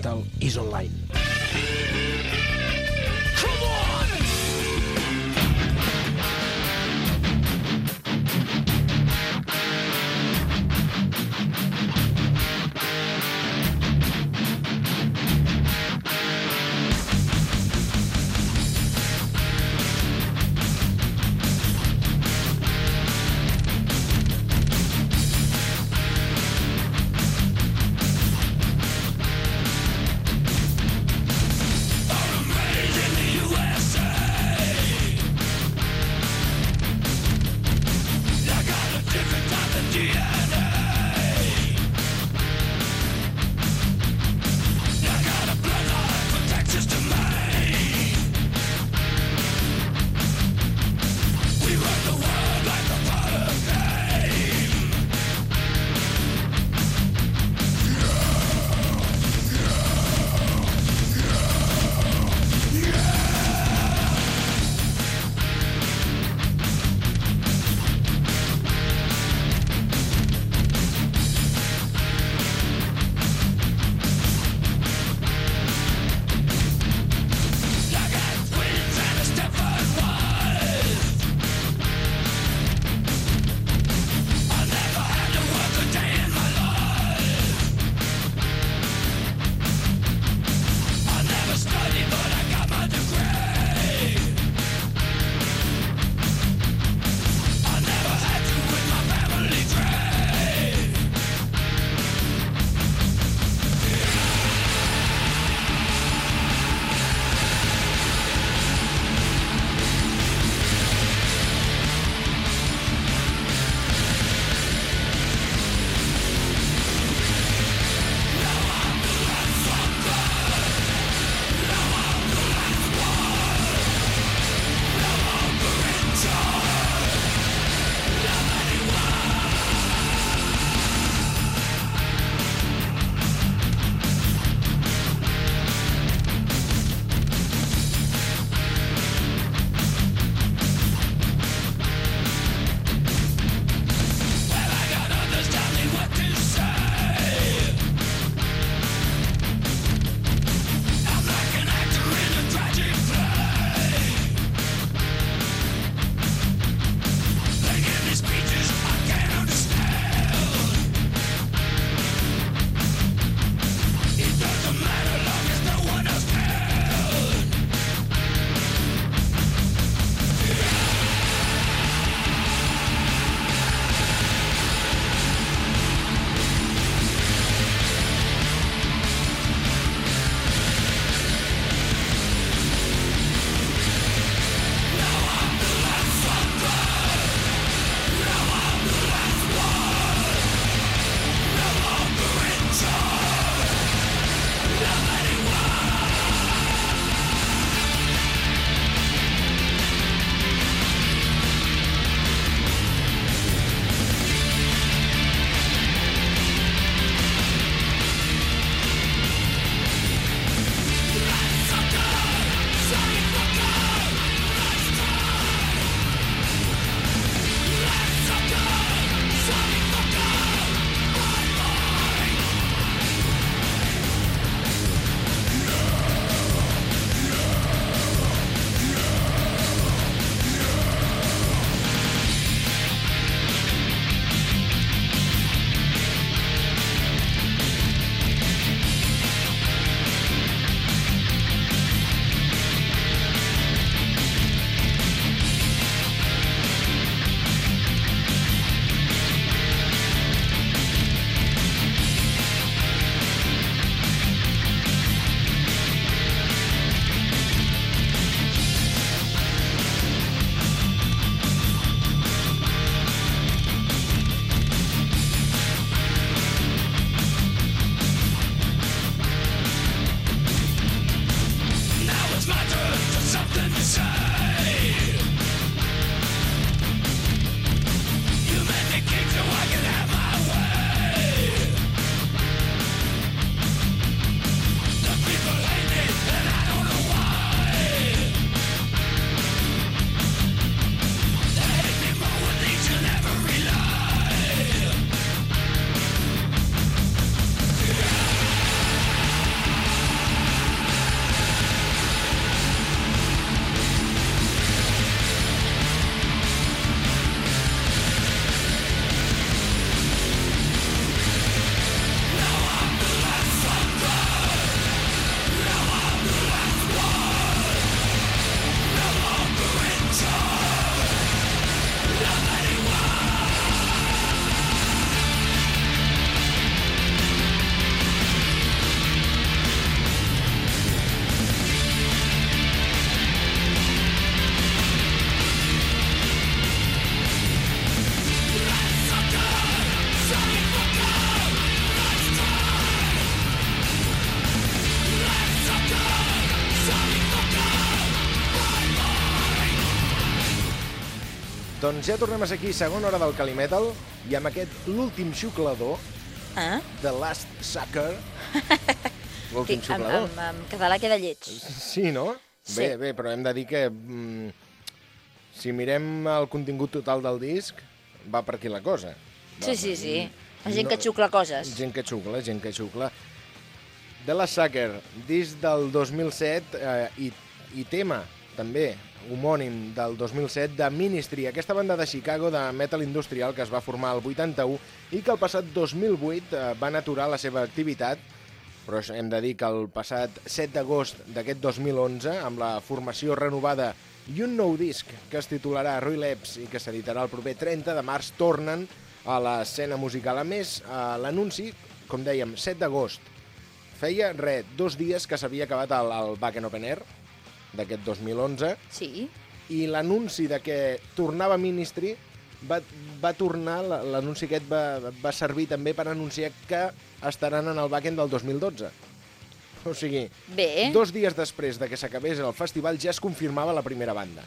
Metal is Online. Doncs ja tornem a ser aquí, segona hora del Calimetal, i amb aquest l'últim xuclador, Ah? The Last Sucker. L'últim En, xuclador. en, en català queda lleig. Sí, no? Sí. Bé, bé, però hem de dir que mm, si mirem el contingut total del disc, va per aquí la cosa. Sí, sí, sí. La gent que xucla coses. Gent que xucla, gent que xucla. The Last Sucker, disc del 2007 eh, i, i tema, també, homònim del 2007 de Ministry, aquesta banda de Chicago de metal industrial que es va formar el 81 i que el passat 2008 eh, van aturar la seva activitat, però hem de dir que el passat 7 d'agost d'aquest 2011, amb la formació renovada i un nou disc que es titularà Leps i que s'editarà el proper 30 de març, tornen a l'escena musical. A més, eh, l'anunci, com dèiem, 7 d'agost, feia, res, dos dies que s'havia acabat el, el Back and Open Air d'aquest 2011 Sí. i l'anunci de que tornava Ministry va, va tornar, la- l'anunci aquest va, va servir també per anunciar que estaran en el backend del 2012. O sigui, Bé, dos dies després de que s'acabés el festival ja es confirmava la primera banda.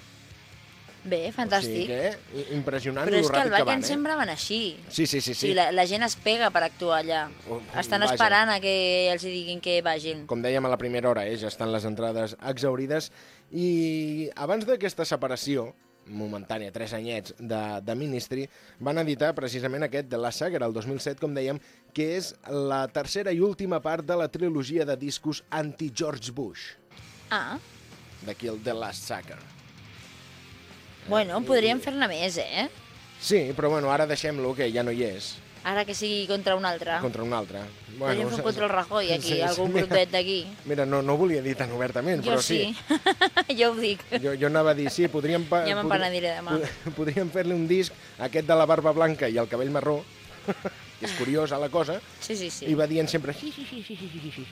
Bé, O sigui fantàstic. que, i- impressionant Però és que van, backend eh? sempre van així. Sí, sí, sí. Sí. sigui, la, la gent es pega per actuar allà. Oh, Estan vaja. esperant a que els diguin que vagin. Com dèiem a la primera hora, eh, ja estan les entrades exaurides. I abans d'aquesta separació, momentània, tres anyets, de, de Ministry, van editar precisament aquest de la Saga, el 2007, com dèiem, que és la tercera i última part de la trilogia de discos anti-George Bush. Ah, D'aquí el The Last Sucker. Bueno, podríem fer-ne més, eh? Sí, però bueno, ara deixem-lo, que ja no hi és, Ara que sigui contra un altre. contra un altre. Podríem fer un contra el Rajoy aquí, sí, sí, algun mira. grupet d'aquí. Mira, no, no ho volia dir tan obertament, Jo però sí. sí. jo ho dic. Jo, jo anava a dir, sí, podríem... Pa, Ja me'n penediré demà. pod- Podríem fer-li un disc, aquest de la barba blanca i el cabell marró, que és curiosa la cosa, Sí, sí, sí. i va dient sempre... "Hi, hi, hi, hi, hi, hi, hi, hi,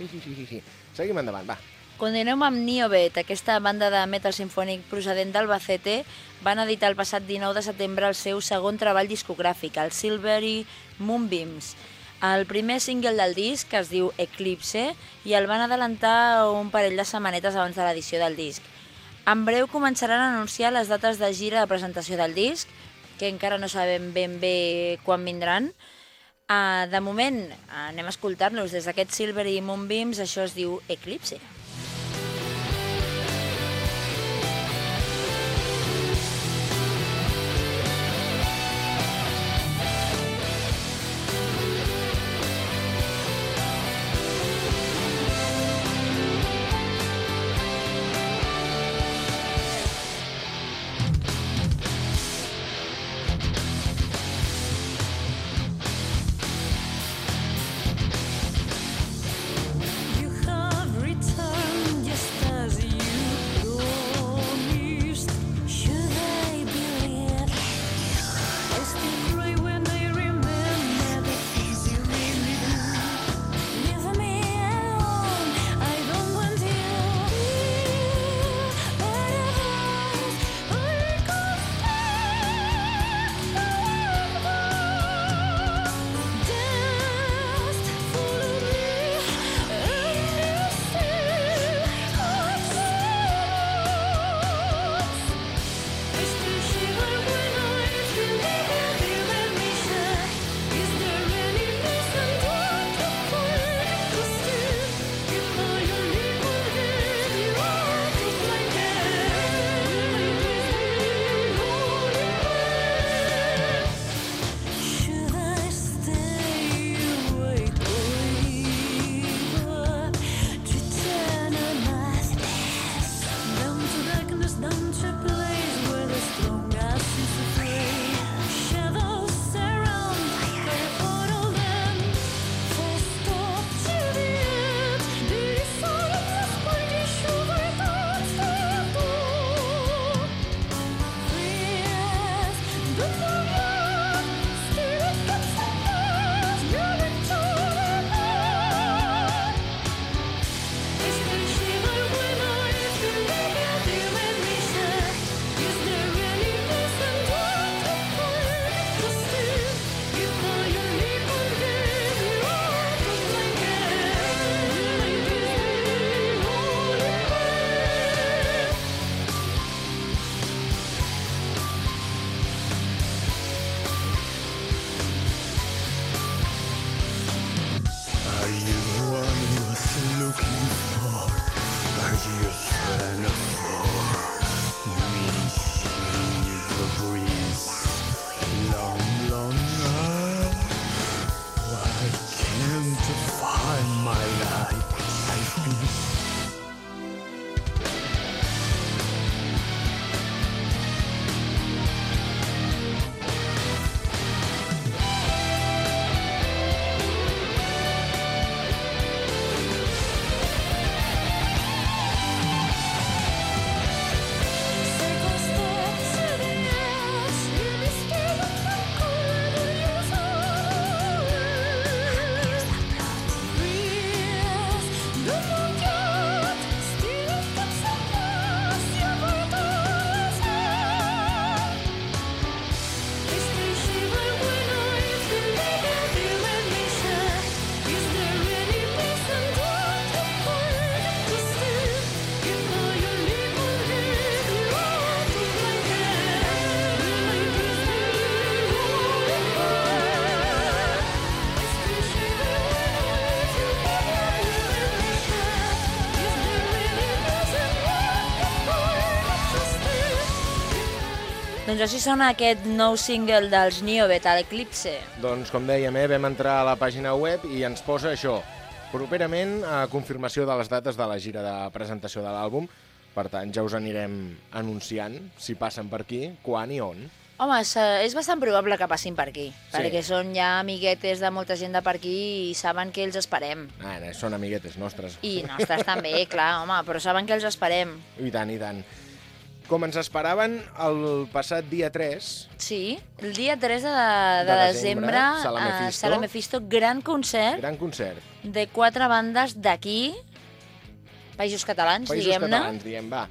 hi, hi, hi, hi, hi". Seguim endavant, va. Continuem amb Niobet, aquesta banda de metal sinfònic procedent d'Albacete, van editar el passat 19 de setembre el seu segon treball discogràfic, el Silvery Moonbeams. El primer single del disc, es diu Eclipse, i el van adelantar un parell de setmanetes abans de l'edició del disc. En breu començaran a anunciar les dates de gira de presentació del disc, que encara no sabem ben bé quan vindran. Uh, de moment, anem a escoltar-los des d'aquest Silvery Moonbeams, això es diu Eclipse. You Doncs així sona aquest nou single dels Niobet, l'Eclipse. Doncs, com dèiem, eh, vam entrar a la pàgina web i ens posa això. Properament, a confirmació de les dates de la gira de presentació de l'àlbum. Per tant, ja us anirem anunciant si passen per aquí, quan i on. Home, és, és bastant probable que passin per aquí, sí. perquè són ja amiguetes de molta gent de per aquí i saben que els esperem. Ah, no, són amiguetes nostres. I nostres també, clar, home, però saben que els esperem. I tant, i tant. Com ens esperaven el passat dia 3... Sí, el dia 3 de, de, de desembre, Mephisto. a Sala Mephisto, gran concert Gran concert. de quatre bandes d'aquí, Països Catalans, Països diguem-ne, catalans, diguem, va.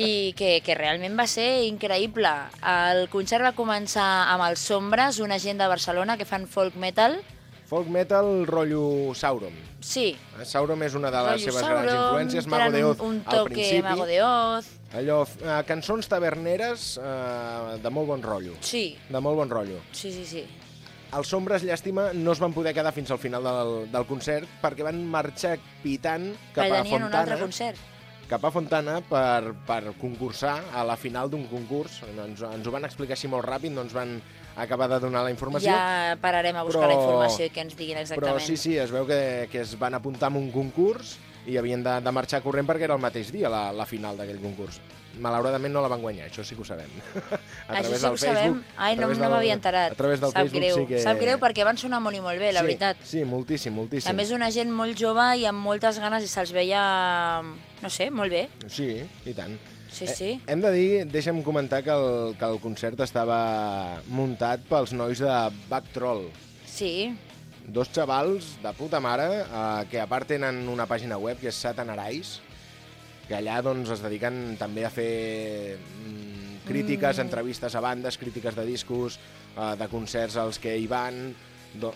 i que, que realment va ser increïble. El concert va començar amb els Sombres, una gent de Barcelona que fan folk metal. Folk metal rotllo Sauron. Sí, Eh, Sauron és una de les rotllo seves Sauron, grans influències, Mago de Oz un, un al toque principi. Mago de Oz. Allò, eh, cançons taverneres eh, de molt bon rotllo. Sí, De molt bon rotllo. sí, sí, sí. Els Sombres, llàstima, no es van poder quedar fins al final del, del concert perquè van marxar pitant cap Perquè a tenien un altre Fontana, concert. cap a Fontana per, per concursar a la final d'un concurs. Ens, ens ho van explicar així molt ràpid, no ens van acabar de donar la informació. Ja pararem a buscar Però- la informació i que ens diguin Però exactament. sí, sí, es veu que, que es van apuntar a un concurs i havien de, de marxar corrent perquè era el mateix dia la, la final d'aquell concurs. Malauradament no la van guanyar, això sí que ho sabem. a Això sí través que del ho sabem. Facebook, Ai, a no, través no del- m'havia enterat. A través del Sap Facebook greu. sí que... Sap greu perquè van sonar molt i molt bé, la sí, veritat. Sí, moltíssim, moltíssim. També és una gent molt jove i amb moltes ganes i se'ls veia, no sé, molt bé. Sí, i tant. Sí, Eh, sí. Hem de dir, deixa'm comentar que el, que el concert estava muntat pels nois de Back Troll. Sí, Dos xavals de puta mare eh, que a part tenen una pàgina web que és Satan Arais, que allà doncs, es dediquen també a fer mm, crítiques, Mm. entrevistes a bandes, crítiques de discos, eh, de concerts als que hi van... Do,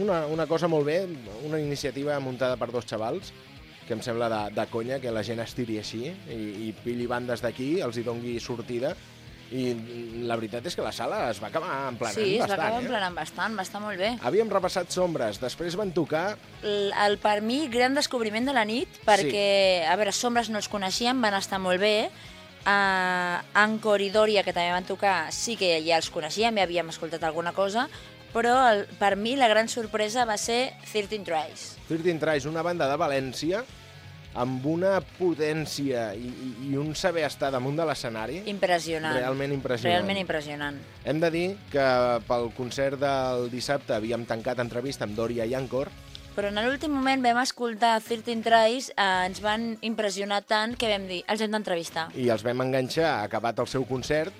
una, una cosa molt bé, una iniciativa muntada per dos xavals, que em sembla de, de conya que la gent es tiri així i, i pilli bandes d'aquí, els hi dongui sortida, i la veritat és que la sala es va acabar emplenant sí, es va bastant. acabar eh? emplenant bastant, va estar molt bé. Havíem repassat sombres, després van tocar... El, el, per mi, gran descobriment de la nit, perquè, a veure, Sombres no els coneixíem, van estar molt bé. Uh, Anchor i Doria, que també van tocar, sí que ja els coneixíem, ja havíem escoltat alguna cosa, però el, per mi la gran sorpresa va ser 13 Tries. 13 Tries, una banda de València amb una potència i, i, i un saber estar damunt de l'escenari Impressionant. realment impressionant. Realment impressionant. Hem de dir que pel concert del dissabte havíem tancat entrevista amb Dòria i Ancor, Però en l'últim moment vam escoltar 13 Tries, eh, ens van impressionar tant que vam dir, els hem d'entrevistar. i els vam enganxar acabat el seu concert,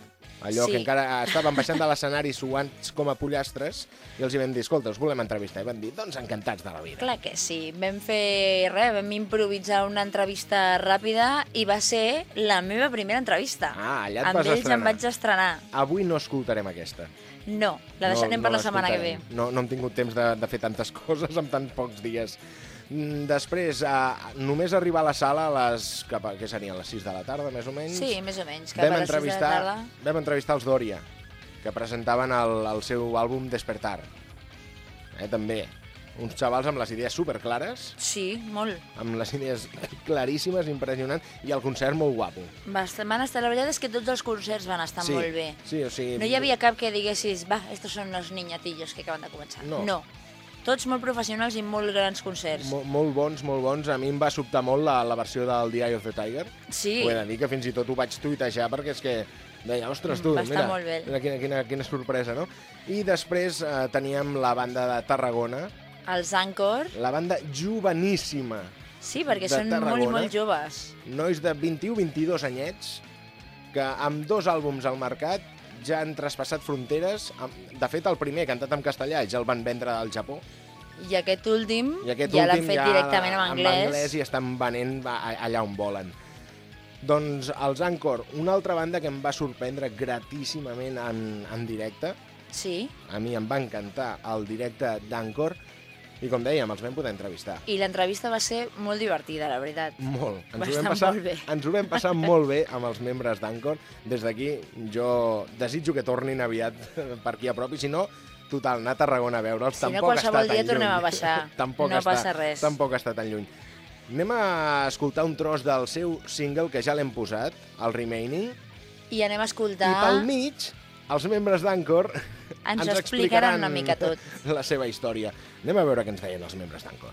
allò Sí. que encara estaven baixant de l'escenari suants com a pollastres, i els hi vam dir, escolta, us volem entrevistar. I van dir, doncs encantats de la vida. Clar que sí, vam fer res, vam improvisar una entrevista ràpida i va ser la meva primera entrevista. Ah, allà et Amb vas ells estrenar. em vaig estrenar. Avui no escoltarem aquesta. No, la deixarem per la setmana que ve. No, no hem tingut temps de, de fer tantes coses en tan pocs dies. Mm, Després, a, només arribar a la sala a les... Cap a, què serien, les 6 de la tarda, més o menys? Sí, més o menys, cap vam a les 6 de la tarda. vam entrevistar els Doria, que presentaven el, el seu àlbum Despertar. Eh, també. Uns xavals amb les idees superclares, Sí, molt. amb les idees claríssimes, impressionants, i el concert molt guapo. Bastant, van estar, la veritat és que tots els concerts van estar sí, molt bé. Sí, o sigui... No hi havia cap que diguessis, va, estos són els niñatillos que acaben de començar. No. no. Tots molt professionals i molt grans concerts. Mo molt bons, molt bons. A mi em va sobtar molt la, la versió del The Eye of the Tiger. Sí, Ho he de dir que fins i tot ho vaig tuitejar perquè és que deia, ostres, tu, Va mira, molt bé. mira quina, quina, quina sorpresa, no? I després eh, teníem la banda de Tarragona, els Anchor, la banda joveníssima, sí, perquè són molt i Tarragona. molt joves. nois de 21-22 anyets, que amb dos àlbums al mercat ja han traspassat fronteres. De fet, el primer, cantat en castellà, ja el van vendre al Japó. I aquest últim I aquest ja l'han fet ja directament en en anglès. anglès i estan venent allà on volen. Doncs els Anchor, una altra banda que em va sorprendre gratíssimament en, en directe. Sí, A mi em va encantar el directe d'Anchor i com dèiem, els vam poder entrevistar. i l'entrevista va ser molt divertida, la veritat. Molt. Ens Va ho, vam passar, molt bé. ens ho vam passar molt bé amb els membres d'Anchor. Des d'aquí jo desitjo que tornin aviat per aquí a prop i si no, total, anar a Tarragona a veure'ls. Si no, tampoc qualsevol està tan dia tornem a baixar. tampoc No està, passa res. Tampoc està tan lluny. Anem a escoltar un tros del seu single que ja l'hem posat, el Remaining. I anem a escoltar... I pel mig, els membres d'Anchor Ens ho explicaran una mica tot. la seva història. Anem a veure què ens deien els membres d'Anchor.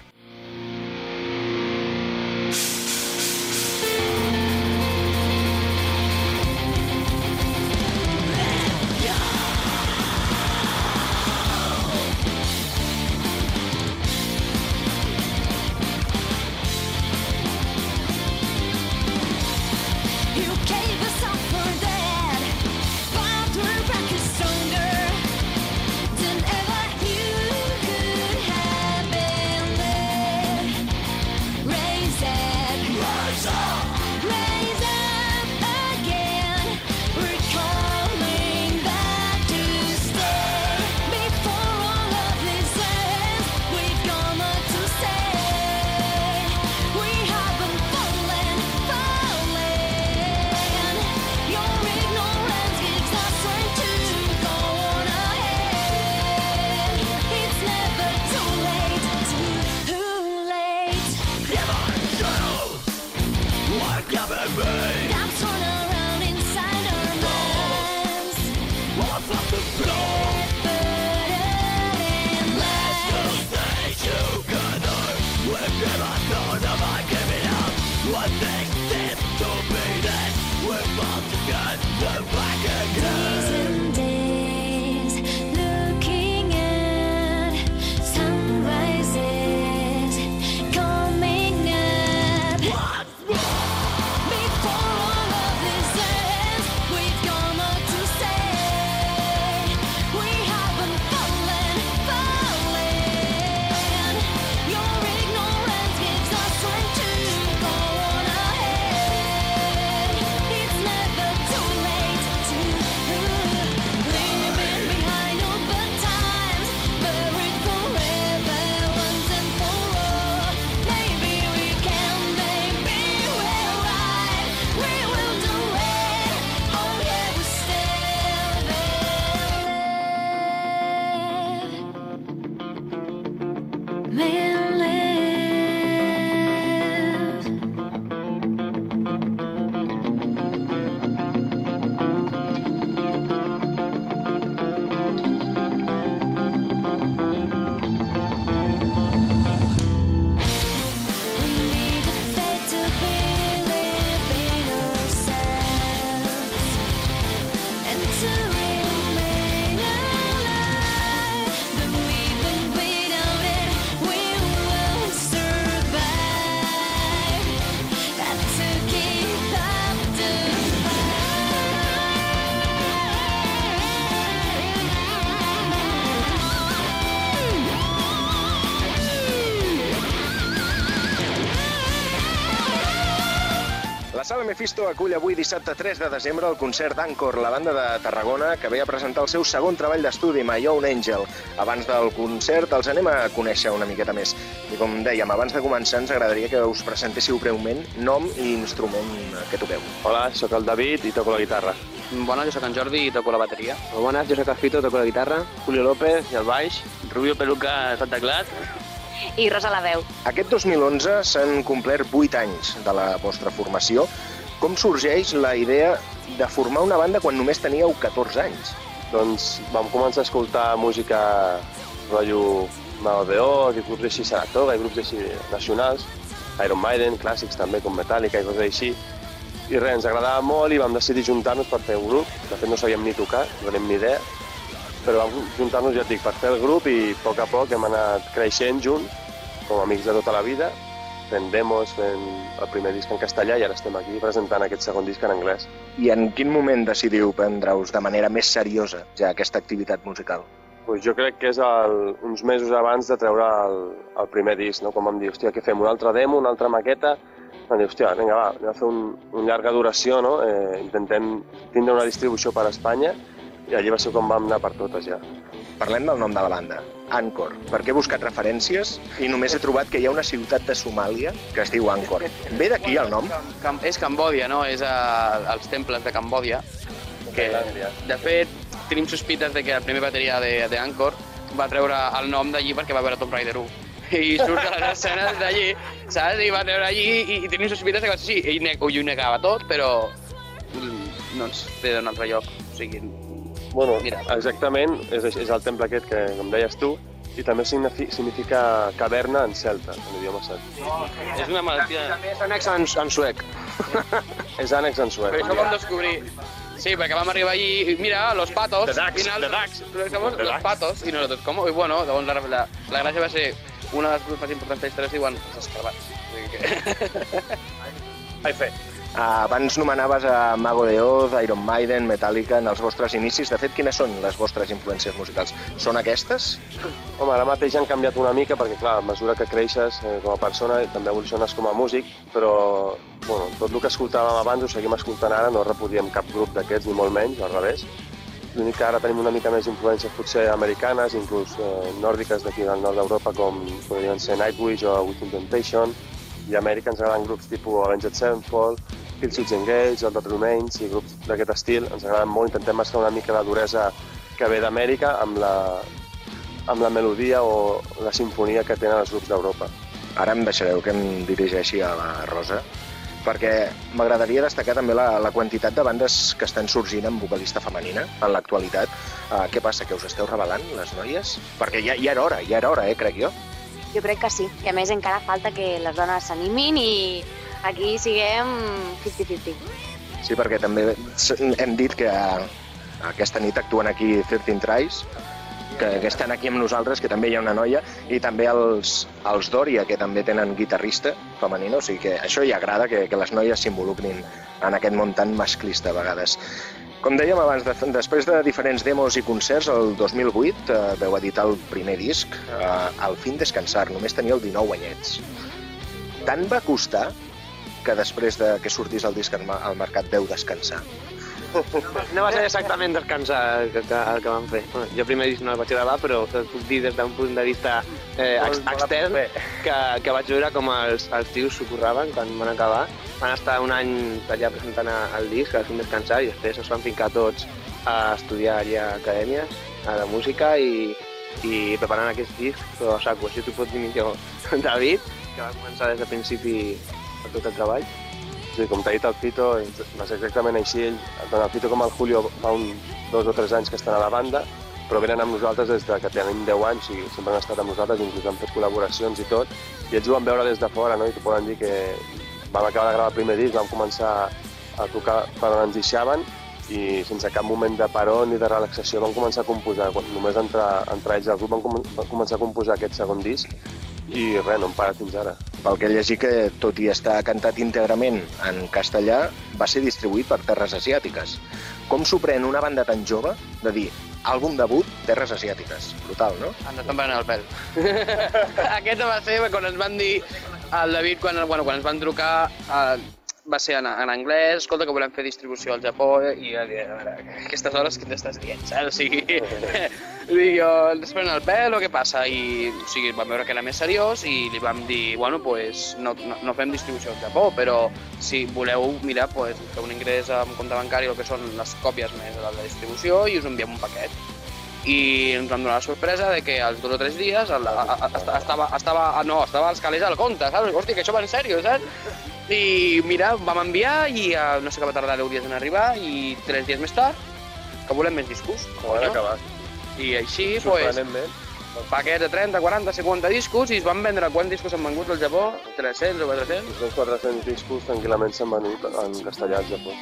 Not the black again. Mephisto acull avui dissabte 3 de desembre el concert d'Ancor, la banda de Tarragona, que ve a presentar el seu segon treball d'estudi, My Own Angel. Abans del concert els anem a conèixer una miqueta més. I com dèiem, abans de començar ens agradaria que us presentéssiu breument nom i instrument que toqueu. Hola, sóc el David i toco la guitarra. Bona, jo sóc en Jordi i toco la bateria. Bones, jo sóc el Fito, toco la guitarra. Julio López i el baix. Rubio Peluca al teclat. I Rosa la veu. Aquest 2011 s'han complert 8 anys de la vostra formació. Com sorgeix la idea de formar una banda quan només teníeu 14 anys? Doncs vam començar a escoltar música rotllo Maodeó, i grups així Saratoga, i grups així nacionals, Iron Maiden, clàssics també, com Metallica i coses així. I res, ens agradava molt i vam decidir juntar-nos per fer un grup. De fet, no sabíem ni tocar, no teníem ni idea, però vam juntar-nos, ja et dic, per fer el grup i a poc a poc hem anat creixent junts, com amics de tota la vida, fent demos, fent el primer disc en castellà i ara estem aquí presentant aquest segon disc en anglès. I en quin moment decidiu prendre-us de manera més seriosa ja aquesta activitat musical? Pues jo crec que és el, uns mesos abans de treure el, el primer disc, no? com vam dir, hòstia, què fem, un altre demo, una altra maqueta? Vam dir, hòstia, vinga, va, anem a fer un, un llarga duració, no? Eh, intentem tindre una distribució per Espanya i allí va ser com vam anar per totes ja. Parlem del nom de la banda, Angkor. perquè he buscat referències i només he trobat que hi ha una ciutat de Somàlia que es diu Angkor. Ve d'aquí el nom? És Cambòdia, no? És als temples de Cambòdia. Que, de fet, tenim sospites de que la primera bateria de, de Angkor va treure el nom d'allí perquè va veure Tomb Raider 1. I surt a les escenes d'allí, saps? I va treure allí i, i tenim sospites de que sí, ell, ho negava tot, però, ens ve d'un altre lloc. O sigui, Bueno, Mira. exactament, és, és el temple aquest que, com deies tu, i també signifi, significa caverna en celta, en l'idioma celta. és una malaltia... També és annex en, en suec. És ànex en suec. Però això vam descobrir... Sí, perquè vam arribar allí i mira, los patos. The ducks, final, the ducks. Somos The los ducks. patos. I nosotros, com? I bueno, llavors la, la, la gràcia va ser una de les grups més importants de la història es diuen els sigui que... Ai, fe. Uh, abans nomenaves a Mago de Oz, Iron Maiden, Metallica en els vostres inicis. De fet, quines són les vostres influències musicals? Són aquestes? Home, ara mateix han canviat una mica perquè, clar, a mesura que creixes eh, com a persona també evoluciones com a músic, però bueno, tot el que escoltàvem abans ho seguim escoltant ara, no repudiem cap grup d'aquests, ni molt menys, al revés. L'únic que ara tenim una mica més d'influències potser americanes, inclús eh, nòrdiques d'aquí del nord d'Europa, com podrien ser Nightwish o Within Temptation, i a Amèrica ens agraden grups tipus Avenged Sevenfold, Killswitch Engage, el Dead Remains i grups d'aquest estil. Ens agraden molt, intentem mesclar una mica la duresa que ve d'Amèrica amb la, amb la melodia o la sinfonia que tenen els grups d'Europa. Ara em deixareu que em dirigeixi a la Rosa, perquè m'agradaria destacar també la, la quantitat de bandes que estan sorgint amb vocalista femenina en l'actualitat. Uh, què passa, que us esteu revelant, les noies? Perquè ja, ja era hora, ja era hora, eh, crec jo. Jo crec que sí, i a més encara falta que les dones s'animin i aquí siguem 50-50. Sí, perquè també hem dit que aquesta nit actuen aquí 13 Tries, que, que estan aquí amb nosaltres, que també hi ha una noia, i també els, els Doria, que també tenen guitarrista femenina, o sigui que això ja agrada, que, que les noies s'involucrin en aquest món tan masclista a vegades. Com dèiem abans, de, després de diferents demos i concerts, el 2008 eh, veu editar el primer disc, eh, Al fin descansar, només teníeu 19 anyets. Tant va costar que després de que sortís el disc al mercat veu descansar. No va ser exactament descansar el que, que, el que vam fer. Bueno, jo primer no el vaig gravar, però et puc dir des d'un punt de vista eh, ex extern que, que vaig veure com els, els tios s'ho curraven quan van acabar. Van estar un any allà presentant el disc, al fin descansar, i després es van fincar tots a estudiar allà a acadèmies a de música i, i preparant aquest disc, però a saco. Això t'ho pot dir millor David, que va començar des del principi tot el treball. Sí, com t'ha dit el Fito, va ser exactament així. Ell, tant el Fito com el Julio fa un, dos o tres anys que estan a la banda, però venen amb nosaltres des de que tenim 10 anys, sigui, sempre han estat amb nosaltres, inclús han fet col·laboracions i tot, i ells ho van veure des de fora, no? i t'ho poden dir que vam acabar de gravar el primer disc, vam començar a tocar on ens deixaven, i sense cap moment de paró ni de relaxació vam començar a composar. Quan- Només entre, entre ells el grup com vam començar a composar aquest segon disc, i res, no hem parat fins ara. Pel que llegir que, tot i estar cantat íntegrament en castellà, va ser distribuït per Terres Asiàtiques. Com s'ho pren una banda tan jove de dir àlbum debut, Terres Asiàtiques? Brutal, no? Ens estan prenent el pèl. Aquest va ser quan ens van dir al David, quan, bueno, quan ens van trucar, eh, va ser en, en anglès, escolta que volem fer distribució al Japó, i jo dic, a veure, aquestes hores que t'estàs dient, saps? O sigui, dic jo, ens prenen el pèl o què passa? I, o sigui, vam veure que era més seriós i li vam dir, bueno, pues, no, no, no fem distribució al Japó, però si voleu, mira, pues, fer un ingrés amb compte bancari, el que són les còpies més de la distribució, i us enviem un paquet i ens vam donar la sorpresa de que als dos o tres dies el, a, a, a, estava, estava, no, estava als calés al compte, saps? Hòstia, que això va en sèrio, saps? I mira, vam enviar i uh, no sé què va tardar 10 dies en arribar i tres dies més tard que volem més discos. Com han Coño. acabat. I així, pues, Sorprenentment. paquets de 30, 40, 50 discos i es van vendre quants discos han vengut al Japó? 300 o 400? Els 400 discos tranquil·lament s'han venut en castellà al Japó.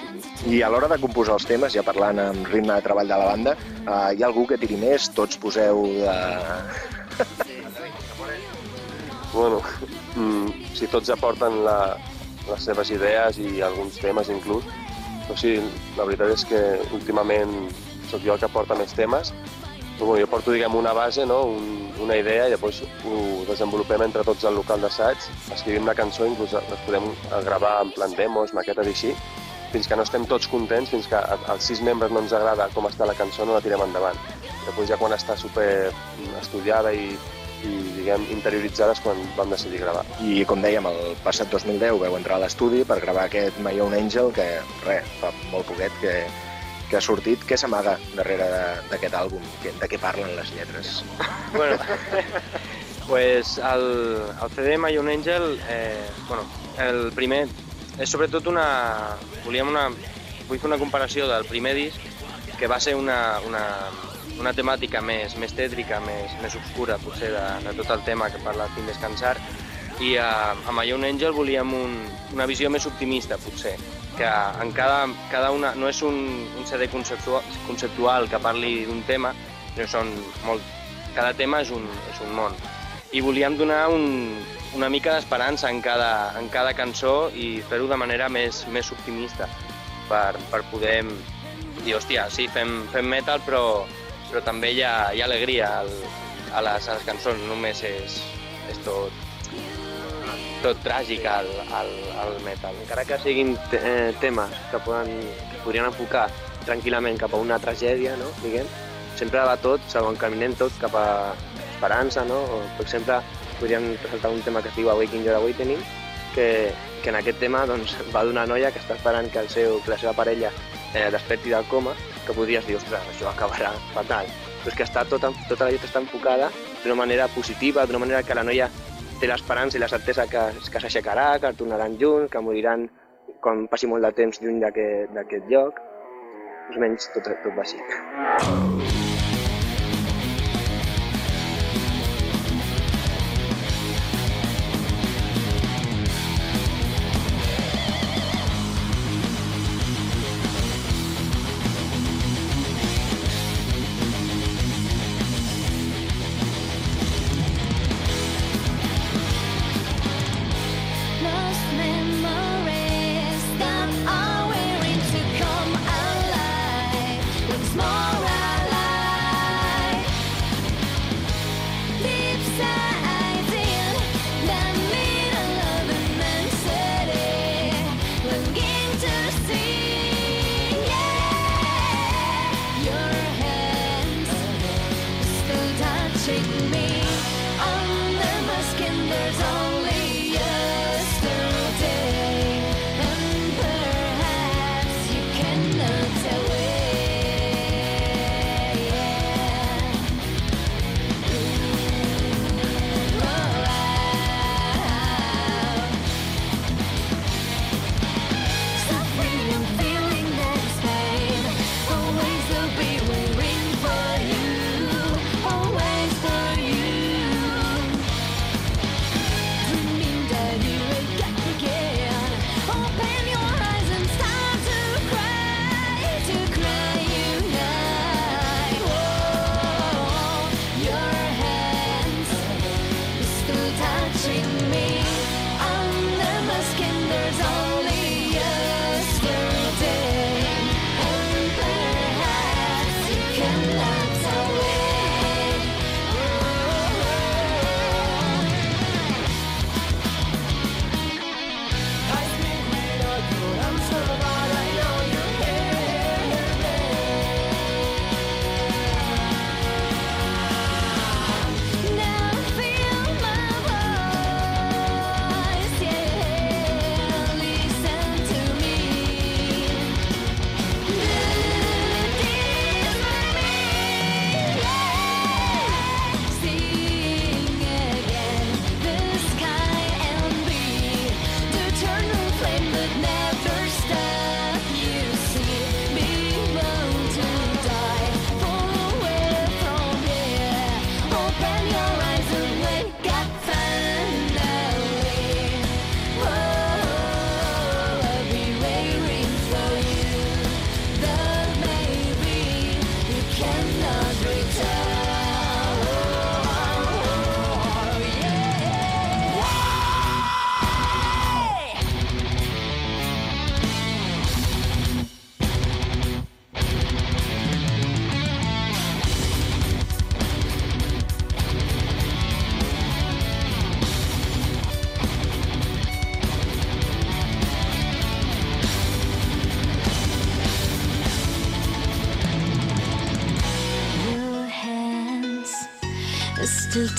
I a l'hora de composar els temes, ja parlant amb ritme de treball de la banda, eh, hi ha algú que tiri més, tots poseu de... Bueno, mm, si tots aporten la, les seves idees i alguns temes inclús, però sí, la veritat és que últimament sóc jo el que porta més temes, però bueno, jo porto diguem una base, no? Un, una idea i després ho desenvolupem entre tots al local d'assaig, escrivim la cançó, inclús les podem gravar en plan demos, maquetes i així, fins que no estem tots contents, fins que als sis membres no ens agrada com està la cançó, no la tirem endavant. Després ja quan està super estudiada i, i diguem, interioritzada és quan vam decidir gravar. I com dèiem, el passat 2010 veu entrar a l'estudi per gravar aquest My Own Angel, que, res, fa molt poquet que, que ha sortit. Què s'amaga darrere de- d'aquest àlbum? Que- De què parlen les lletres? Bueno, pues el, el CD My Own Angel, eh, bueno, el primer és sobretot una... Volíem una, vull fer una comparació del primer disc, que va ser una, una, una temàtica més, més tètrica, més, més obscura, potser, de, de tot el tema que parla Fin Descansar, i eh, amb Ion Angel volíem un, una visió més optimista, potser, que en cada, cada una, no és un, un CD conceptual, conceptual que parli d'un tema, sinó són molt, cada tema és un, és un món. I volíem donar un, una mica d'esperança en, cada, en cada cançó i fer-ho de manera més, més optimista per, per poder dir, hòstia, sí, fem, fem metal, però, però també hi ha, hi ha alegria al, a, les, a les cançons, no només és, és tot, tot tràgic al, al, al metal. Encara que siguin eh, temes que, poden, que podrien enfocar tranquil·lament cap a una tragèdia, no? diguem, sempre va tot, segon caminem tot cap a esperança, no? O, per exemple, podríem ressaltar un tema que es diu Awakening Your Awakening, que, que en aquest tema doncs, va d'una noia que està esperant que, el seu, que la seva parella eh, desperti del coma, que podries dir, ostres, això acabarà fatal. Però és que està tota, tota la lletra està enfocada d'una manera positiva, d'una manera que la noia té l'esperança i la certesa que, que s'aixecarà, que tornaran junts, que moriran quan passi molt de temps lluny d'aquest lloc. Més o menys tot, tot va així.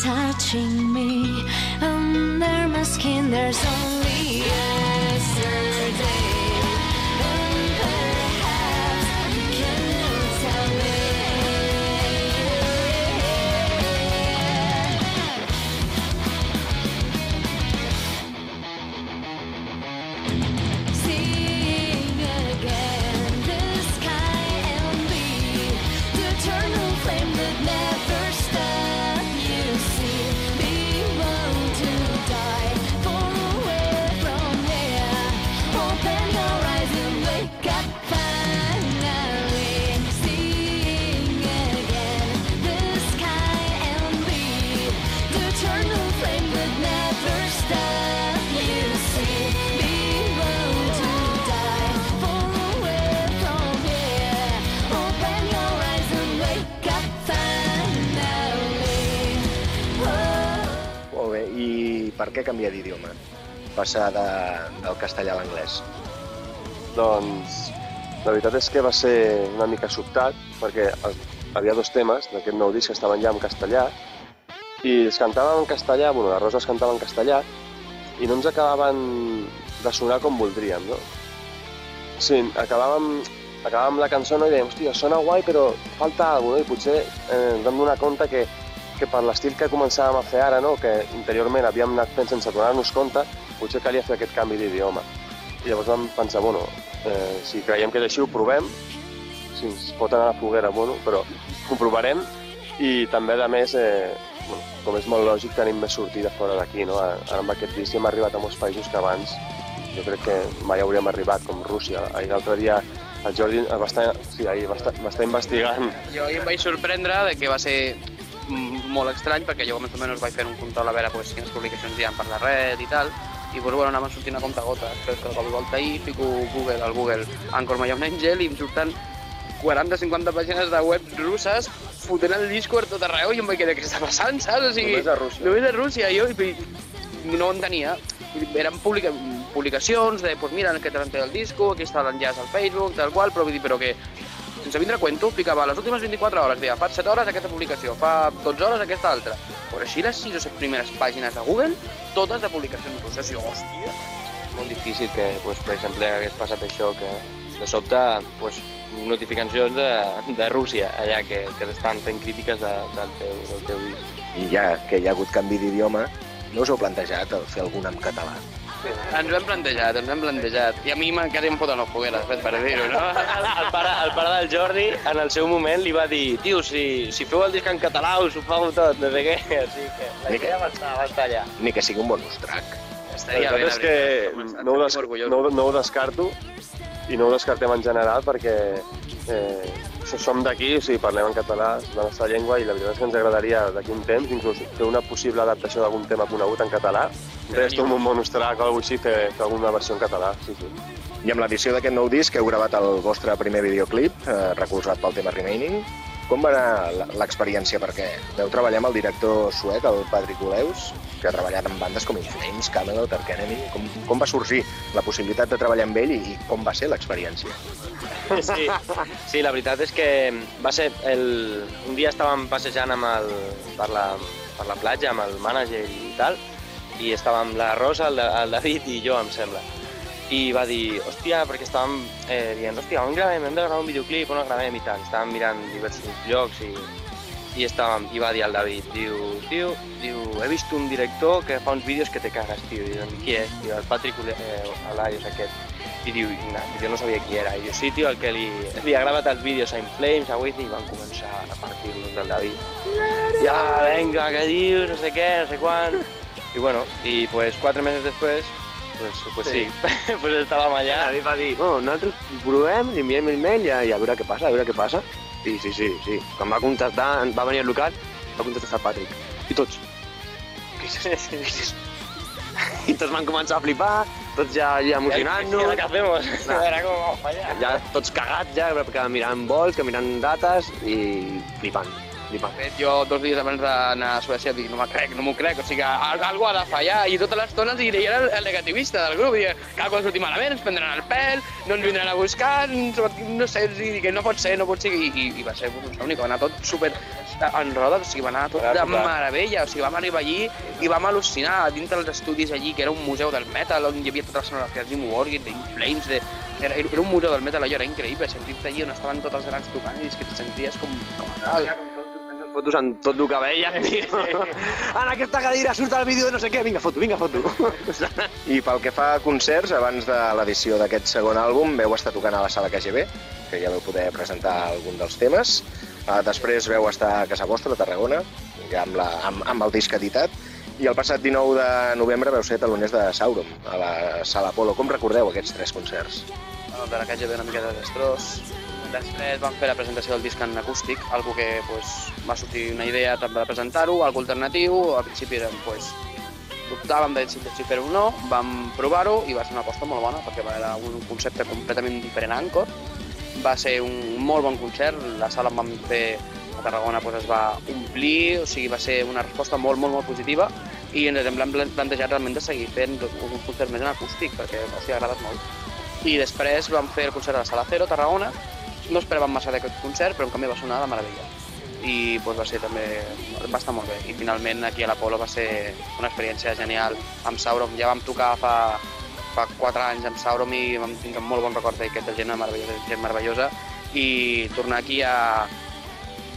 Touching me. Under my skin, there's only canviar d'idioma? Passar de, del castellà a l'anglès. Doncs la veritat és que va ser una mica sobtat perquè havia dos temes d'aquest nou disc que estaven ja en castellà i es cantaven en castellà, bueno, la Rosa es cantava en castellà i no ens acabaven de sonar com voldríem, no? Sí, acabàvem, acabàvem la cançó no? i dèiem, hòstia, sona guai però falta alguna cosa, no? I potser eh, ens vam donar compte que, que per l'estil que començàvem a fer ara, no? que interiorment havíem anat fent sense donar-nos compte, potser calia fer aquest canvi d'idioma. I llavors vam pensar, bueno, eh, si creiem que és així, ho provem, si ens pot anar a la foguera, bueno, però ho provarem i també, a més, eh, bueno, com és molt lògic, tenim més sortida fora d'aquí, no? Ara amb aquest disc hem arribat a molts països que abans jo crec que mai hauríem arribat, com Rússia. Ahir l'altre dia el Jordi va estar, sí, ahir va estar, va estar investigant Jo ahir em vaig sorprendre de que va ser molt estrany perquè jo més o menys vaig fer un control a veure pues, quines publicacions hi ha per la red i tal i pues, bueno, anaven sortint a compte gota després que de cop i volta ahir fico Google, al Google Anchor My Own Angel i em surten 40-50 pàgines de web russes fotent el Discord tot arreu i em vaig quedar, què està passant, saps? O sigui, Només a Rússia. Només a Rússia, jo i, i no ho entenia. Eren publica, publicacions de, pues mira, que te el disco, aquí està l'enllaç al Facebook, tal qual, però vull dir, però que sense vindre a cuento, ficava les últimes 24 hores, deia, fa 7 hores aquesta publicació, fa 12 hores aquesta altra. Però així les 6 o 7 primeres pàgines de Google, totes de publicacions russes. I hòstia, molt difícil que, pues, per exemple, hagués passat això, que de sobte pues, notificacions de, de Rússia, allà que, que estan fent crítiques de, del, teu, del teu disc. I ja que hi ha hagut canvi d'idioma, no us heu plantejat fer algun en català? Ens ho hem plantejat, ens ho hem plantejat. I a mi quasi em foten la foguera, després per dir-ho, no? El, el, pare, el pare del Jordi, en el seu moment, li va dir tio, si, si feu el disc en català us ho pago tot, no sé què. Així que la idea va estar, va estar allà. Ni que sigui un bonus track. Estaria la bé, veritat és que no ho, des no, no ho descarto i no ho descartem en general perquè eh, som d'aquí, o sigui, parlem en català, és la nostra llengua i la veritat és que ens agradaria d'aquí un temps inclús fer una possible adaptació d'algun tema conegut en català, res com un bonus track o alguna cosa així, fer, fer alguna versió en català, sí, sí. I amb l'edició d'aquest nou disc heu gravat el vostre primer videoclip, eh, recolzat pel tema Remaining. Com va anar l'experiència? Perquè veu treballar amb el director suec, el Patrick Oleus, que ha treballat en bandes com In Flames, Camelot, Ark Enemy. Com, com va sorgir la possibilitat de treballar amb ell i, i com va ser l'experiència? Sí, sí, la veritat és que va ser... El... Un dia estàvem passejant amb el... per, la... per la platja amb el mànager i tal, i estàvem la Rosa, el, el David i jo, em sembla. I va dir, hòstia, perquè estàvem eh, dient, hòstia, on gravem? Hem de gravar un videoclip, on el gravem i tal. Estàvem mirant diversos llocs i, i estàvem, i va dir el David, diu, tio, diu, he vist un director que fa uns vídeos que te cagas, tio. I diu, qui és? Diu, el Patrick eh, Alaios aquest. I diu, no, jo no sabia qui era. I diu, sí, tio, el que li, li ha gravat els vídeos a Inflames, a Whitney, i van començar a repartir-los del David. Ja, venga, què dius, no sé què, no sé quan. I bueno, i pues quatre mesos després, pues, pues sí, sí pues estàvem allà. A mi va dir, no, nosaltres provem, li enviem el mail i a, i a veure què passa, a veure què passa. Sí, sí, sí, sí. Quan va contestar, va venir al local, va contestar el Patrick. I tots. Què? Què dices? I tots van començar a flipar, tots ja, ja I emocionant-nos. què hacemos? Era com, oh, allà. Ja tots cagats, ja, que mirant vols, que mirant dates i flipant, flipant. De fet, jo dos dies abans d'anar a Suècia dic, no m'ho crec, no m'ho crec, o sigui, al- algú ha de fallar, i totes les tones i era el, el negativista del grup, i cada cosa sortir malament, ens prendran el pèl, no ens vindran a buscar, ens- no sé, i que no pot ser, no pot ser, i, i, i va ser un somni, va anar tot super en roda, o sigui, va anar tot de meravella, o sigui, vam arribar allí i vam al·lucinar dintre dels estudis allí, que era un museu del metal, on hi havia totes les scenografies d'Imo Morgan, d'Inflames, de... Era, era un museu del metal, allò era increïble, sentir-te allí on estaven tots els grans tocant i és que et senties com, com a dalt. Fotos amb tot el que veiem, tio. En aquesta cadira surt el vídeo de no sé què, vinga, foto, vinga, foto. I pel que fa a concerts, abans de l'edició d'aquest segon àlbum, veu estar tocant a la sala KGB, que ja veu poder presentar algun dels temes. Uh, després veu estar a casa vostra, a Tarragona, ja amb, la, amb, amb el disc editat. I el passat 19 de novembre veu ser taloners de Sauron, a la sala Apolo. Com recordeu aquests tres concerts? el de la KGB una mica de destrós. Després vam fer la presentació del disc en acústic, algo que pues, va sortir una idea també de presentar-ho, algo alternatiu, al principi érem, pues, dubtàvem de si, si fer-ho o no, vam provar-ho i va ser una aposta molt bona perquè era un concepte completament diferent a Anchor. Va ser un molt bon concert, la sala on vam fer a Tarragona pues, es va omplir, o sigui, va ser una resposta molt, molt, molt positiva i ens hem plan- plantejat realment de seguir fent un concert més en acústic, perquè o sigui, ha agradat molt. I després vam fer el concert a la Sala Cero, a Tarragona, no esperàvem massa d'aquest concert, però en canvi va sonar de meravella. I doncs, va ser també, va estar molt bé. I finalment aquí a l'Apolo va ser una experiència genial amb Sauron. Ja vam tocar fa, fa 4 anys amb Sauron i vam un molt bon record d'aquesta gent meravellosa, gent meravellosa. I tornar aquí a,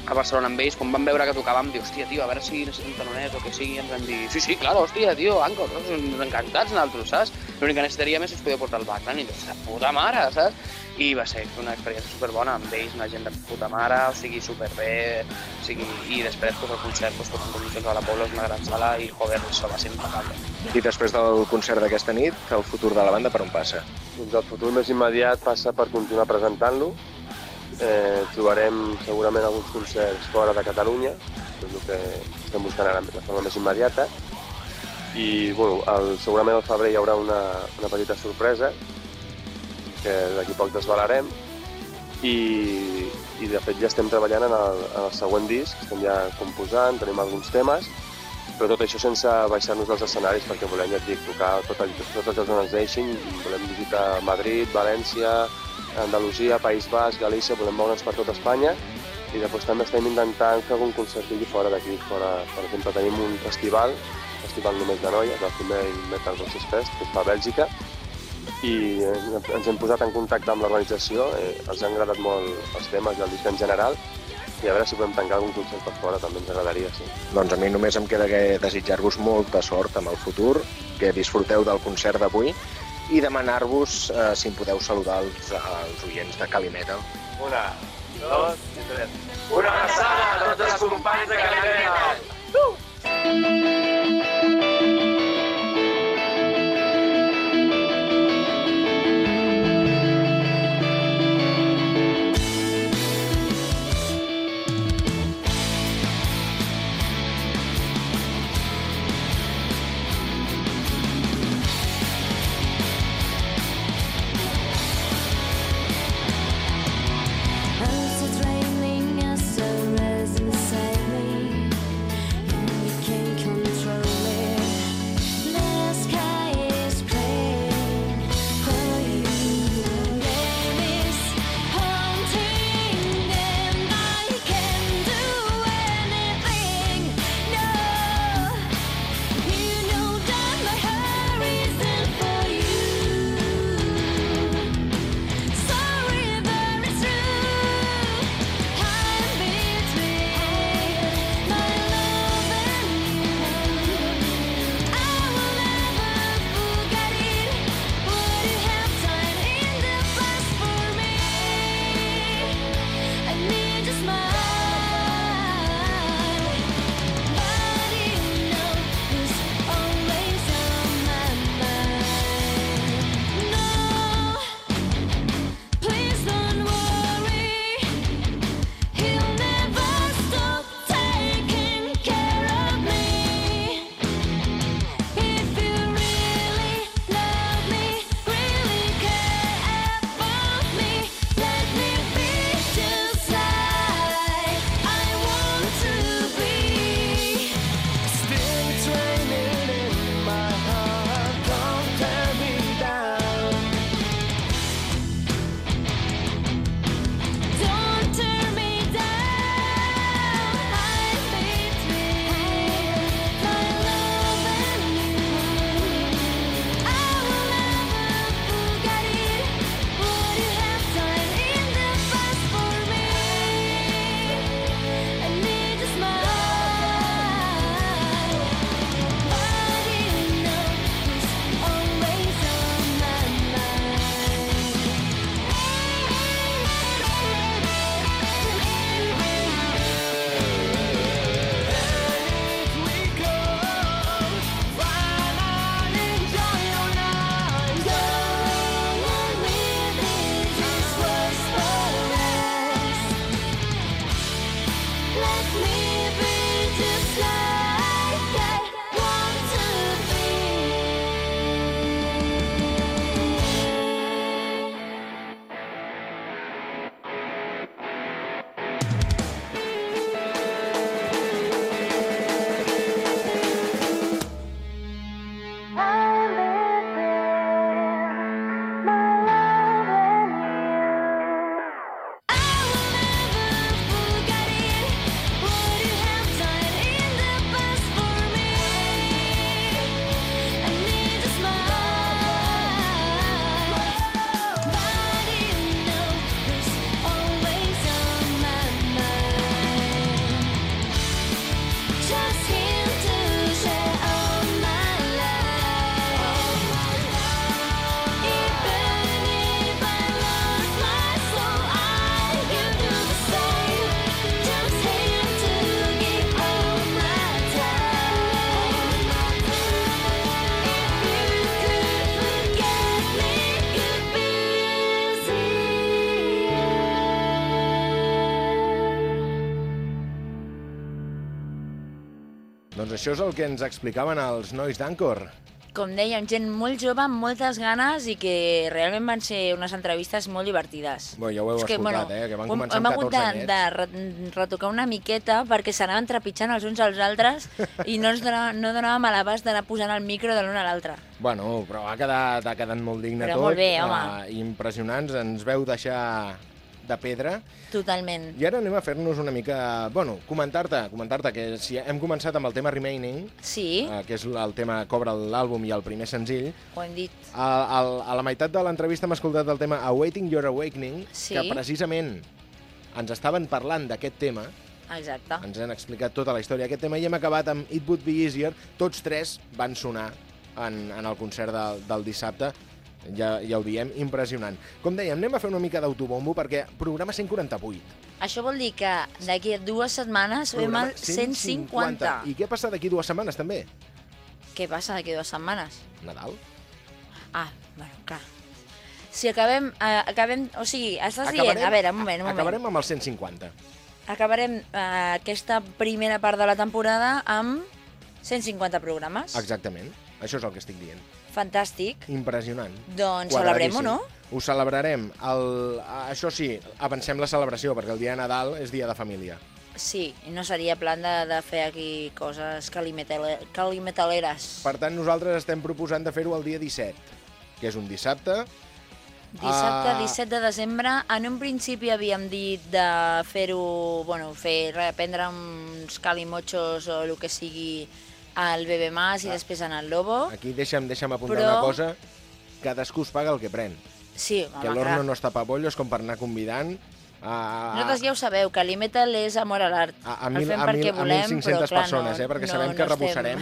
a Barcelona amb ells, quan vam veure que tocàvem, dir, hòstia, tio, a veure si necessitem taloners o que sigui, ens van dir, sí, sí, clar, hòstia, tio, Anco, nosaltres encantats nosaltres, saps? L'únic que necessitaríem és si us podeu portar el backline, i doncs, de puta mare, saps? I va ser una experiència superbona amb ells, una gent de puta mare, o sigui, superbé, o sigui, i després pues, el concert, pues, tot en condicions a la Pobla, és una gran sala, i joder, això va ser impecable. I després del concert d'aquesta nit, el futur de la banda per on passa? Doncs el futur més immediat passa per continuar presentant-lo. Eh, trobarem segurament alguns concerts fora de Catalunya, que és el que estem buscant ara de forma més immediata. I bueno, el, segurament al febrer hi haurà una, una petita sorpresa que d'aquí poc desvelarem i, i de fet ja estem treballant en el, en el següent disc, estem ja composant, tenim alguns temes, però tot això sense baixar-nos dels escenaris perquè volem, ja et dic, tocar tot el, totes les zones d'Eixin, volem visitar Madrid, València, Andalusia, País Basc, Galícia, volem moure'ns per tot Espanya. I després també estem intentant fer algun concertillo fora d'aquí, fora, per exemple, tenim un festival, festival només de noies, el Female Metal Voices Fest, que es fa a Bèlgica, i eh, ens hem posat en contacte amb l'organització, eh, els han agradat molt els temes i el disc en general, i a veure si podem tancar algun concert per fora, també ens agradaria, sí. Doncs a mi només em queda que desitjar-vos molta sort amb el futur, que disfruteu del concert d'avui i demanar-vos eh, si em podeu saludar els, els oients de Calimetal. Una, dos i tres. Una abraçada a tots els companys de Calimera! As això és el que ens explicaven els nois d'Ancor. Com dèiem, gent molt jove, amb moltes ganes i que realment van ser unes entrevistes molt divertides. Bé, ja ho heu És escoltat, eh, que van hem- començar hem amb hagut 14 de, de re- retocar una miqueta perquè s'anaven trepitjant els uns als altres i no, ens donava, no donàvem a l'abast d'anar posant el micro de l'un a l'altre. Bueno, però ha quedat, ha quedat molt digne Però tot. molt bé, home. eh, impressionants, ens veu deixar de pedra. Totalment. I ara anem a fer-nos una mica... Bueno, comentar-te, comentar-te que si hem començat amb el tema Remaining, Sí, eh, que és el tema que obre l'àlbum i el primer senzill, ho hem dit. a, a, a la meitat de l'entrevista hem escoltat el tema Awaiting Your Awakening, Sí. que precisament ens estaven parlant d'aquest tema, Exacte. ens han explicat tota la història d'aquest tema i hem acabat amb It Would Be Easier. Tots tres van sonar en, en el concert del, del dissabte. Ja, ja ho diem, impressionant. Com dèiem, anem a fer una mica d'autobombo perquè programa 148. Això vol dir que d'aquí a dues setmanes fem programa el 150. I què passa d'aquí dues setmanes també? Què passa d'aquí dues setmanes? Nadal. Ah, bueno, clar. Si acabem, eh, acabem... O sigui, estàs dient... A veure, un moment, un moment. Acabarem amb el 150. Acabarem eh, aquesta primera part de la temporada amb 150 programes. Exactament. Això és el que estic dient. Fantàstic. Impressionant. Doncs celebrem-ho, no? Ho celebrarem. El... Això sí, avancem la celebració, perquè el dia de Nadal és dia de família. Sí, i no seria plan de, de fer aquí coses calimetaleres. Per tant, nosaltres estem proposant de fer-ho el dia 17, que és un dissabte. Dissabte, Ah. 17 de desembre, en un principi havíem dit de fer-ho, bueno, fer, reprendre uns calimotxos o el que sigui al Bebe Mas i Ah. després anar al Lobo. Aquí deixa'm, deixa'm apuntar Però- una cosa. Cadascú es paga el que pren. Sí, que home, l'horno clar. no està pa pollos com per anar convidant a, Nosaltres ja ho sabeu, que l'Imetal és amor a l'art. a, a, El mil, fem a, perquè mil, a volem, 1.500 però clar, persones, no, eh? perquè no, sabem que no rebussarem,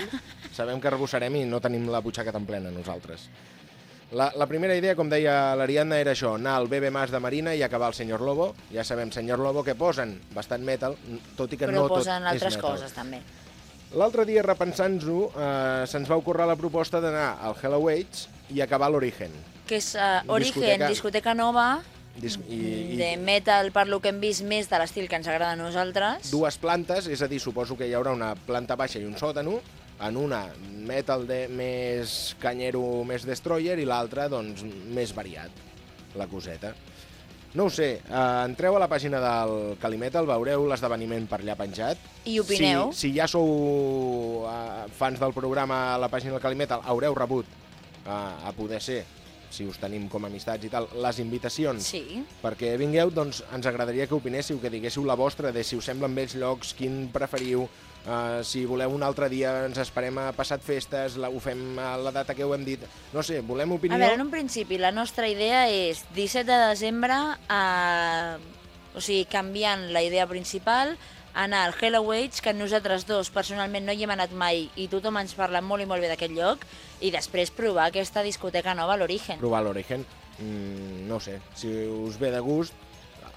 sabem que rebussarem i no tenim la butxaca tan plena nosaltres. La, la primera idea, com deia l'Ariadna, era això, anar al Bebe Mas de Marina i acabar el Senyor Lobo. Ja sabem, Senyor Lobo, que posen bastant metal, tot i que Però no tot posen és altres metal. coses, també. L'altre dia, repensant-ho, eh, se'ns va ocórrer la proposta d'anar al Hello Age i acabar a l'Origen. Que és uh, Origen, Discoteca. discoteca, nova, Dis i, i de metal, per lo que hem vist, més de l'estil que ens agrada a nosaltres. dues plantes, és a dir, suposo que hi haurà una planta baixa i un sòtano, en una metal de més canyero, més destroyer, i l'altra, doncs, més variat, la coseta. No ho sé, eh, entreu a la pàgina del Calimetal, veureu l'esdeveniment per allà penjat. I opineu. Si, si ja sou eh, fans del programa a la pàgina del Calimetal, haureu rebut, eh, a poder ser, si us tenim com a amistats i tal, les invitacions Sí. perquè vingueu, doncs ens agradaria que opinéssiu, que diguéssiu la vostra, de si us semblen bé els llocs, quin preferiu, uh, si voleu un altre dia ens esperem a passat festes, la, ho fem a la data que ho hem dit. No sé, volem opinió? A veure, en un principi, la nostra idea és 17 de desembre, eh, o sigui, canviant la idea principal, anar al Hello Age, que nosaltres dos personalment no hi hem anat mai i tothom ens parla molt i molt bé d'aquest lloc, i després provar aquesta discoteca nova a l'Origen. Provar l'Origen, mm, no sé, si us ve de gust,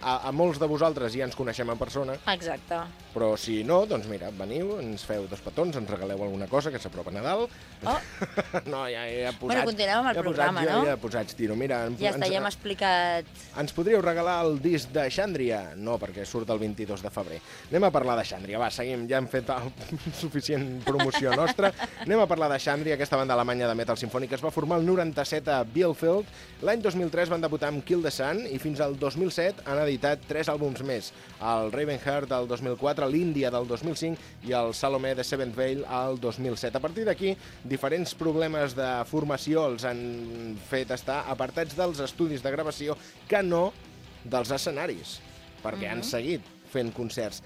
a, a molts de vosaltres ja ens coneixem en persona, Exacte. Però si no, doncs mira, veniu, ens feu dos petons, ens regaleu alguna cosa que s'apropa a Nadal. Oh, no, ja, ja posats. Bueno, continuem amb el ja programa, posats, no? Ja, ja posats, tiro. Mira, ja està, ja hem explicat... Ens podríeu regalar el disc de Xàndria? No, perquè surt el 22 de febrer. Anem a parlar de Xàndria, va, seguim, ja hem fet el, suficient promoció nostra. Anem a parlar de Xàndria, aquesta banda alemanya de metal sinfònic que es va formar el 97 a Bielefeld. L'any 2003 van debutar amb Kill the Sun i fins al 2007 han editat tres àlbums més. El Ravenheart del 2004, l'Índia del 2005 i el Salome de Seventh Veil al 2007. A partir d'aquí, diferents problemes de formació els han fet estar apartats dels estudis de gravació que no dels escenaris, perquè han Mhm. seguit fent concerts.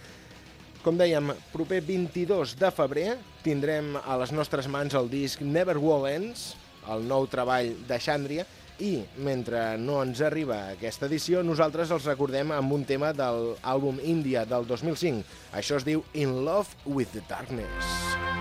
Com dèiem, proper 22 de febrer tindrem a les nostres mans el disc Never Wall Ends, el nou treball de Xàndria, i mentre no ens arriba aquesta edició, nosaltres els recordem amb un tema de l'àlbum Índia del 2005. Això es diu In Love with the Darkness.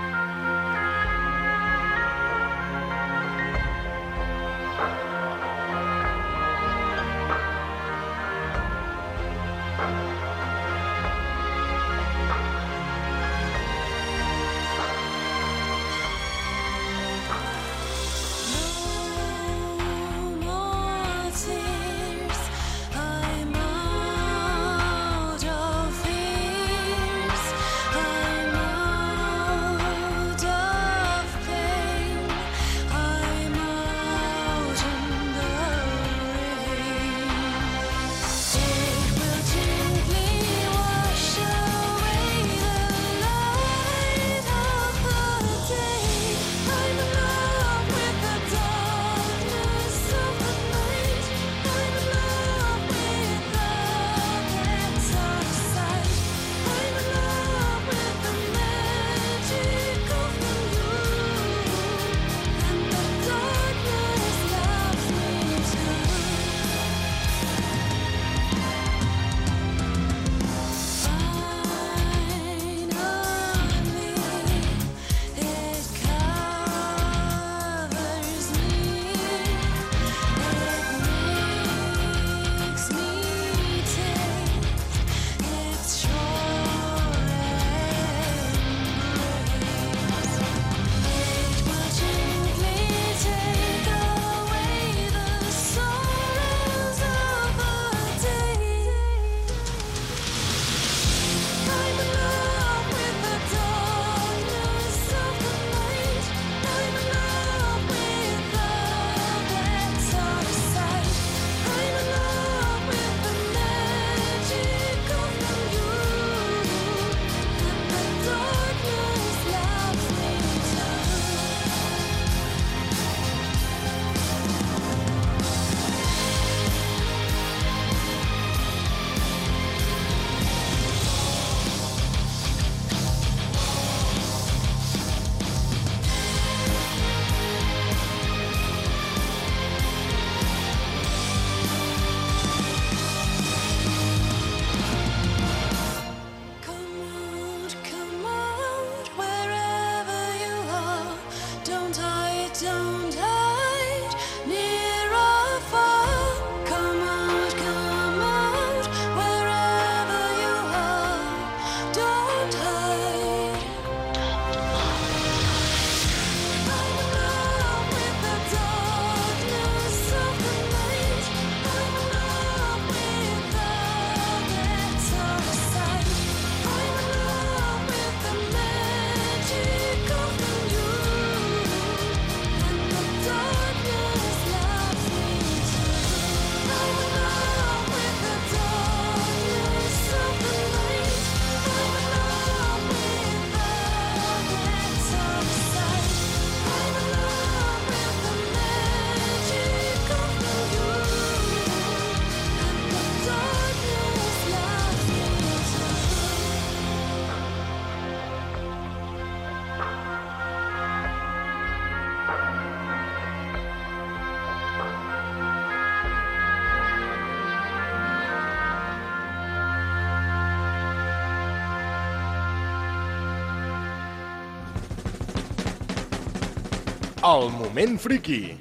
El Moment Friki.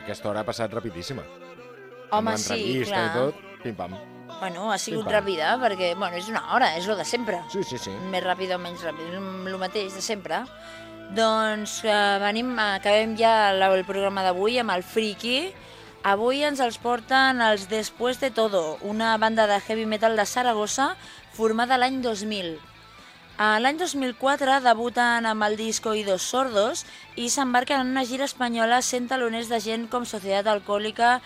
Aquesta hora ha passat rapidíssima. Home, Amb sí, clar. i tot, pim-pam. Bueno, ha sigut Pim, ràpida, perquè, bueno, és una hora, és lo de sempre. Sí, sí, sí. Més ràpid o menys ràpid, el mateix de sempre. Doncs eh, venim, acabem ja el programa d'avui amb el Friki. Avui ens els porten els Después de Todo, una banda de heavy metal de Saragossa formada l'any 2000. A L'any 2004 debuten amb el disc Oídos Sordos i s'embarquen en una gira espanyola sent taloners de gent com Societat Alcohòlica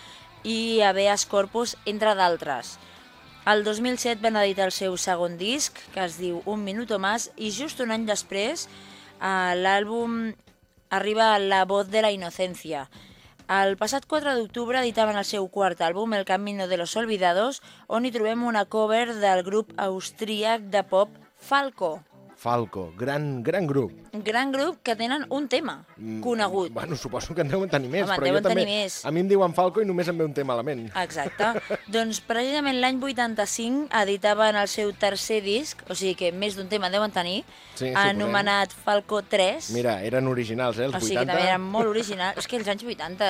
i Habeas Corpus, entre d'altres. El 2007 van editar el seu segon disc, que es diu Un minuto más, i just un any després eh, l'àlbum arriba La voz de la inocencia. El passat 4 d'octubre editaven el seu quart àlbum, El camino de los olvidados, on hi trobem una cover del grup austríac de pop Falco. Falco, gran, gran grup. Un gran grup que tenen un tema Mm, conegut. Bueno, suposo que en deuen tenir més, Home, però jo també... més. A mi em diuen Falco i només em ve un tema a la ment. Exacte. doncs precisament l'any 85 editaven el seu tercer disc, o sigui que més d'un tema deuen tenir, Sí, sí, anomenat Falco 3. Mira, eren originals, eh, els o sigui 80. que també eren molt originals. És que els anys 80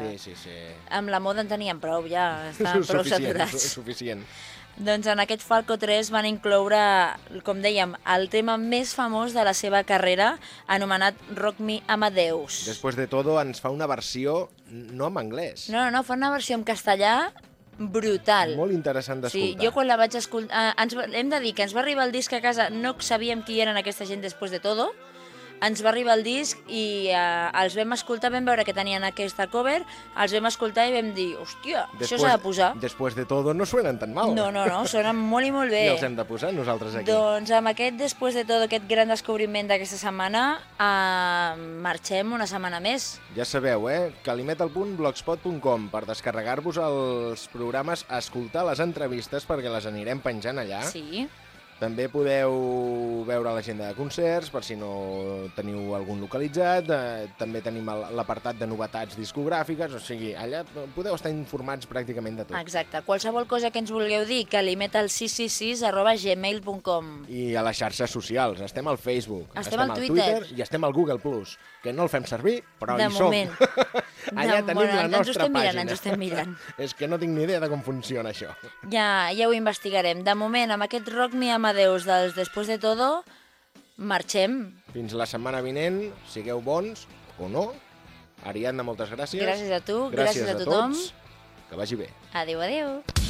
Sí, sí, sí. amb la moda en tenien prou, ja estaven prou saturats. suficient. Doncs en aquest Falco 3 van incloure, com dèiem, el tema més famós de la seva carrera, anomenat Rock Me Amadeus. Després de todo, ens fa una versió no en anglès. No, no, no, fa una versió en castellà brutal. Molt interessant Sí, d'escoltar. jo quan la vaig escoltar... Eh, ens, hem de dir que ens va arribar el disc a casa, no sabíem qui eren aquesta gent després de todo, ens va arribar el disc i eh, els vam escoltar, vam veure que tenien aquesta cover, els vam escoltar i vam dir, hòstia, això s'ha de posar. Després de todo, no suenen tan mal. No, no, no, sonen molt i molt bé. I els hem de posar nosaltres aquí. Doncs amb aquest, després de tot aquest gran descobriment d'aquesta setmana, eh, marxem una setmana més. Ja sabeu, eh? calimetal.blogspot.com per descarregar-vos els programes, escoltar les entrevistes perquè les anirem penjant allà. Sí. També podeu veure l'agenda de concerts, per si no teniu algun localitzat. Eh, també tenim l'apartat de novetats discogràfiques, o sigui, allà podeu estar informats pràcticament de tot. Exacte. Qualsevol cosa que ens vulgueu dir, calimetal666 arroba gmail.com. I a les xarxes socials, estem al Facebook, Estem al al Twitter. i estem al Google+, Plus, que no el fem servir, però De hi som. moment. Allà De tenim moment, la ens nostra estem mirant, pàgina. ens ho estem mirant. És que no tinc ni idea de com funciona això. Ja, ja ho investigarem. De moment, amb aquest Rock Me Amadeus dels Después de Todo, marxem. Fins la setmana vinent, sigueu bons o no. Ariadna, moltes gràcies. Gràcies a tu, gràcies a tothom. tots. Que vagi bé. Adéu, adéu.